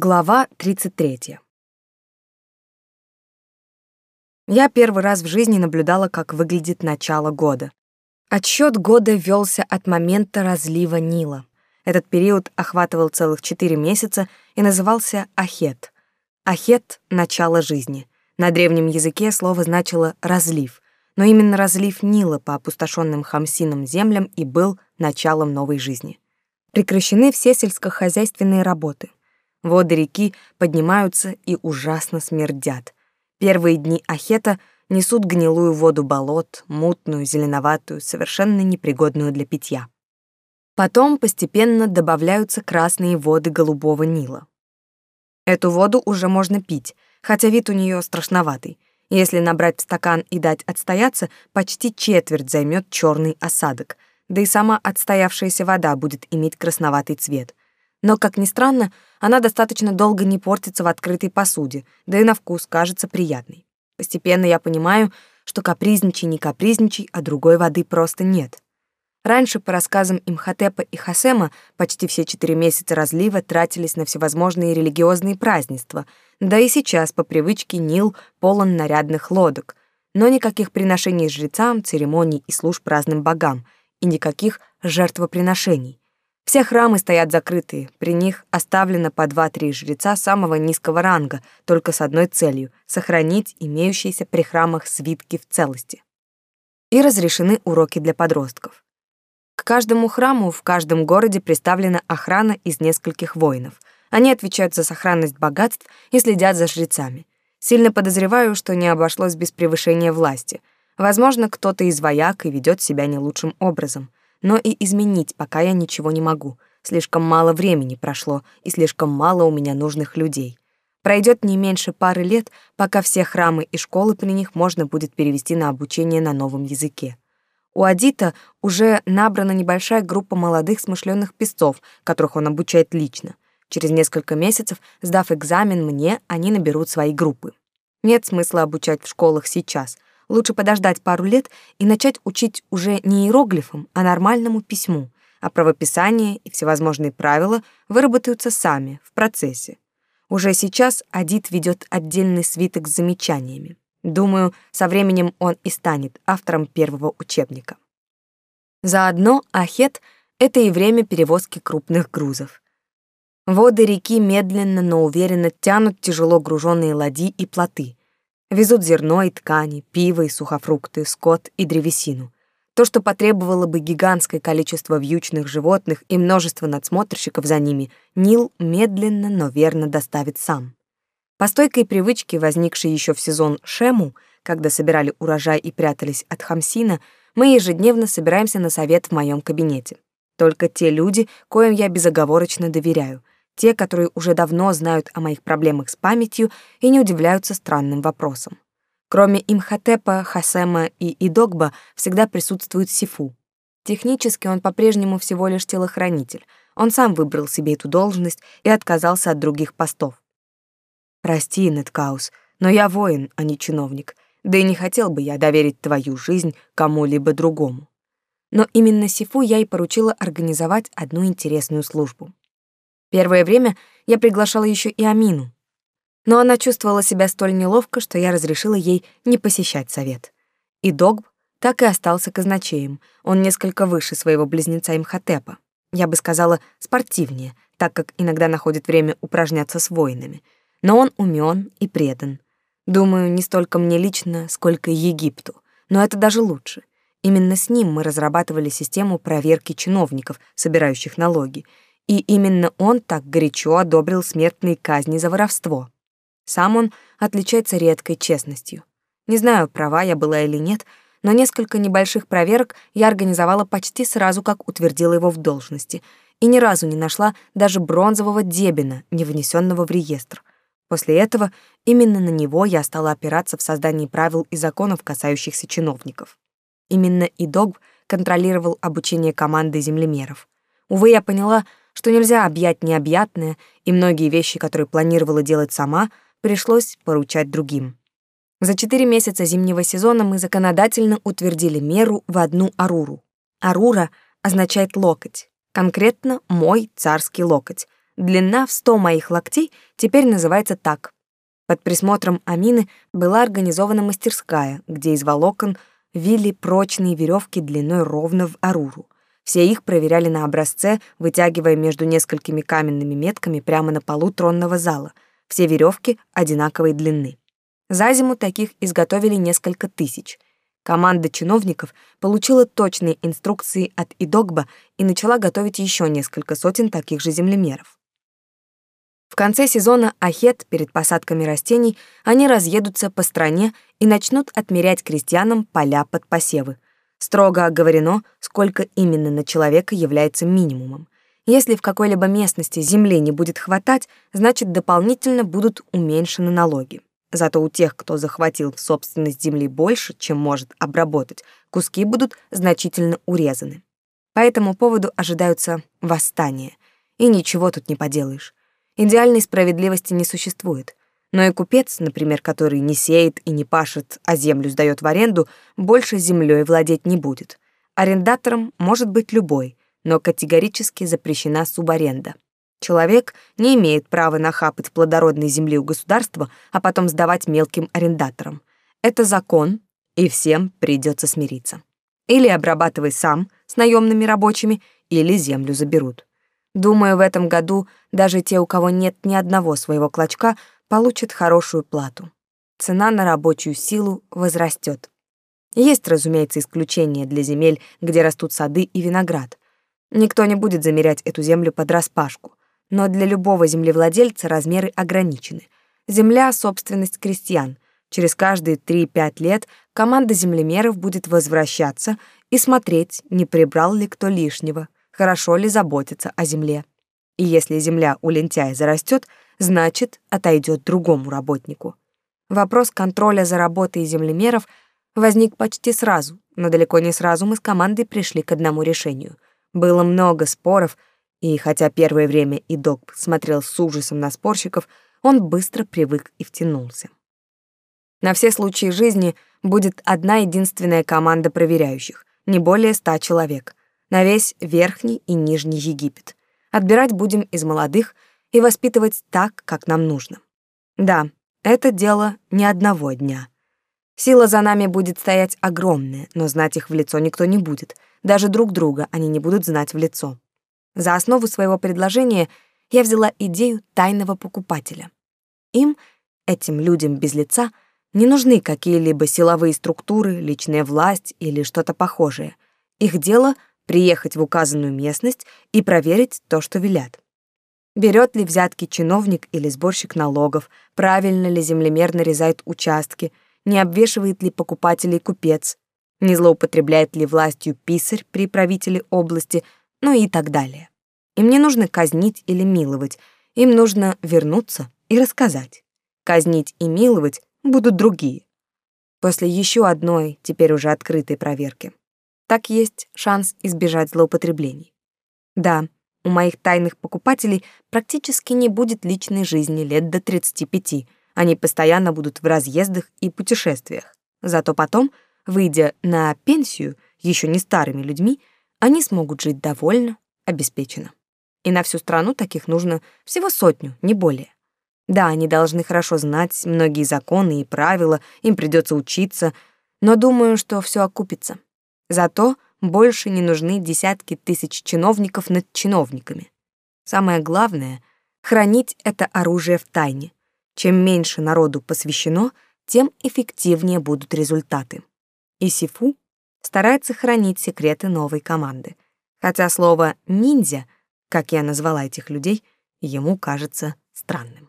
Глава 33. Я первый раз в жизни наблюдала, как выглядит начало года. Отсчет года велся от момента разлива Нила. Этот период охватывал целых четыре месяца и назывался Ахет. Ахет — начало жизни. На древнем языке слово значило «разлив», но именно разлив Нила по опустошенным хамсином землям и был началом новой жизни. Прекращены все сельскохозяйственные работы. Воды реки поднимаются и ужасно смердят. Первые дни Ахета несут гнилую воду болот, мутную, зеленоватую, совершенно непригодную для питья. Потом постепенно добавляются красные воды голубого Нила. Эту воду уже можно пить, хотя вид у нее страшноватый. Если набрать в стакан и дать отстояться, почти четверть займет черный осадок, да и сама отстоявшаяся вода будет иметь красноватый цвет. Но, как ни странно, она достаточно долго не портится в открытой посуде, да и на вкус кажется приятной. Постепенно я понимаю, что капризничай не капризничай, а другой воды просто нет. Раньше, по рассказам Имхотепа и Хасема, почти все четыре месяца разлива тратились на всевозможные религиозные празднества, да и сейчас, по привычке, Нил полон нарядных лодок, но никаких приношений жрецам, церемоний и служб разным богам, и никаких жертвоприношений. Все храмы стоят закрытые, при них оставлено по два-три жреца самого низкого ранга, только с одной целью — сохранить имеющиеся при храмах свитки в целости. И разрешены уроки для подростков. К каждому храму в каждом городе представлена охрана из нескольких воинов. Они отвечают за сохранность богатств и следят за жрецами. Сильно подозреваю, что не обошлось без превышения власти. Возможно, кто-то из вояк и ведет себя не лучшим образом — но и изменить пока я ничего не могу. Слишком мало времени прошло, и слишком мало у меня нужных людей. Пройдет не меньше пары лет, пока все храмы и школы при них можно будет перевести на обучение на новом языке. У Адита уже набрана небольшая группа молодых смышленых песцов, которых он обучает лично. Через несколько месяцев, сдав экзамен мне, они наберут свои группы. Нет смысла обучать в школах сейчас — Лучше подождать пару лет и начать учить уже не иероглифам, а нормальному письму, а правописание и всевозможные правила выработаются сами, в процессе. Уже сейчас Адит ведет отдельный свиток с замечаниями. Думаю, со временем он и станет автором первого учебника. Заодно Ахет — это и время перевозки крупных грузов. Воды реки медленно, но уверенно тянут тяжело груженные ладьи и плоты. Везут зерно и ткани, пиво и сухофрукты, скот и древесину. То, что потребовало бы гигантское количество вьючных животных и множество надсмотрщиков за ними, Нил медленно, но верно доставит сам. По стойкой привычке, возникшей еще в сезон Шему, когда собирали урожай и прятались от Хамсина, мы ежедневно собираемся на совет в моем кабинете. Только те люди, коим я безоговорочно доверяю, те, которые уже давно знают о моих проблемах с памятью и не удивляются странным вопросам. Кроме Имхотепа, Хасема и Идогба всегда присутствует Сифу. Технически он по-прежнему всего лишь телохранитель. Он сам выбрал себе эту должность и отказался от других постов. «Прости, Неткаус, но я воин, а не чиновник, да и не хотел бы я доверить твою жизнь кому-либо другому». Но именно Сифу я и поручила организовать одну интересную службу. Первое время я приглашала еще и Амину. Но она чувствовала себя столь неловко, что я разрешила ей не посещать совет. И Догб так и остался казначеем. Он несколько выше своего близнеца Имхотепа. Я бы сказала, спортивнее, так как иногда находит время упражняться с воинами. Но он умен и предан. Думаю, не столько мне лично, сколько Египту. Но это даже лучше. Именно с ним мы разрабатывали систему проверки чиновников, собирающих налоги, и именно он так горячо одобрил смертные казни за воровство. Сам он отличается редкой честностью. Не знаю, права я была или нет, но несколько небольших проверок я организовала почти сразу, как утвердила его в должности, и ни разу не нашла даже бронзового дебина, не внесенного в реестр. После этого именно на него я стала опираться в создании правил и законов, касающихся чиновников. Именно ИДОГ контролировал обучение команды землемеров. Увы, я поняла, что нельзя объять необъятное, и многие вещи, которые планировала делать сама, пришлось поручать другим. За четыре месяца зимнего сезона мы законодательно утвердили меру в одну аруру. Арура означает локоть, конкретно мой царский локоть. длина в 100 моих локтей теперь называется так. Под присмотром Амины была организована мастерская, где из волокон вили прочные веревки длиной ровно в аруру. Все их проверяли на образце, вытягивая между несколькими каменными метками прямо на полу тронного зала. Все веревки одинаковой длины. За зиму таких изготовили несколько тысяч. Команда чиновников получила точные инструкции от Идогба и начала готовить еще несколько сотен таких же землемеров. В конце сезона Ахет перед посадками растений они разъедутся по стране и начнут отмерять крестьянам поля под посевы. Строго оговорено, сколько именно на человека является минимумом. Если в какой-либо местности земли не будет хватать, значит дополнительно будут уменьшены налоги. Зато у тех, кто захватил в собственность земли больше, чем может обработать, куски будут значительно урезаны. По этому поводу ожидаются восстания. И ничего тут не поделаешь. Идеальной справедливости не существует. Но и купец, например, который не сеет и не пашет, а землю сдает в аренду, больше землей владеть не будет. Арендатором может быть любой, но категорически запрещена субаренда. Человек не имеет права нахапать плодородной земли у государства, а потом сдавать мелким арендаторам. Это закон, и всем придется смириться. Или обрабатывай сам с наемными рабочими, или землю заберут. Думаю, в этом году даже те, у кого нет ни одного своего клочка, получат хорошую плату. Цена на рабочую силу возрастет. Есть, разумеется, исключения для земель, где растут сады и виноград. Никто не будет замерять эту землю под распашку но для любого землевладельца размеры ограничены. Земля — собственность крестьян. Через каждые 3-5 лет команда землемеров будет возвращаться и смотреть, не прибрал ли кто лишнего, хорошо ли заботиться о земле. И если земля у лентяя зарастет, значит, отойдет другому работнику. Вопрос контроля за работой землемеров возник почти сразу, но далеко не сразу мы с командой пришли к одному решению. Было много споров, и хотя первое время и Док смотрел с ужасом на спорщиков, он быстро привык и втянулся. На все случаи жизни будет одна единственная команда проверяющих, не более ста человек, на весь Верхний и Нижний Египет. Отбирать будем из молодых и воспитывать так, как нам нужно. Да, это дело не одного дня. Сила за нами будет стоять огромная, но знать их в лицо никто не будет. Даже друг друга они не будут знать в лицо. За основу своего предложения я взяла идею тайного покупателя. Им, этим людям без лица, не нужны какие-либо силовые структуры, личная власть или что-то похожее. Их дело — приехать в указанную местность и проверить то, что велят. Берет ли взятки чиновник или сборщик налогов, правильно ли землемер нарезает участки, не обвешивает ли покупателей купец, не злоупотребляет ли властью писарь при правителе области — ну и так далее. Им не нужно казнить или миловать, им нужно вернуться и рассказать. Казнить и миловать будут другие. После еще одной, теперь уже открытой проверки. Так есть шанс избежать злоупотреблений. Да, у моих тайных покупателей практически не будет личной жизни лет до 35. Они постоянно будут в разъездах и путешествиях. Зато потом, выйдя на пенсию, еще не старыми людьми, они смогут жить довольно, обеспеченно. И на всю страну таких нужно всего сотню, не более. Да, они должны хорошо знать многие законы и правила, им придется учиться, но думаю, что все окупится. Зато больше не нужны десятки тысяч чиновников над чиновниками. Самое главное — хранить это оружие в тайне. Чем меньше народу посвящено, тем эффективнее будут результаты. И Сифу старается хранить секреты новой команды. Хотя слово «ниндзя», как я назвала этих людей, ему кажется странным.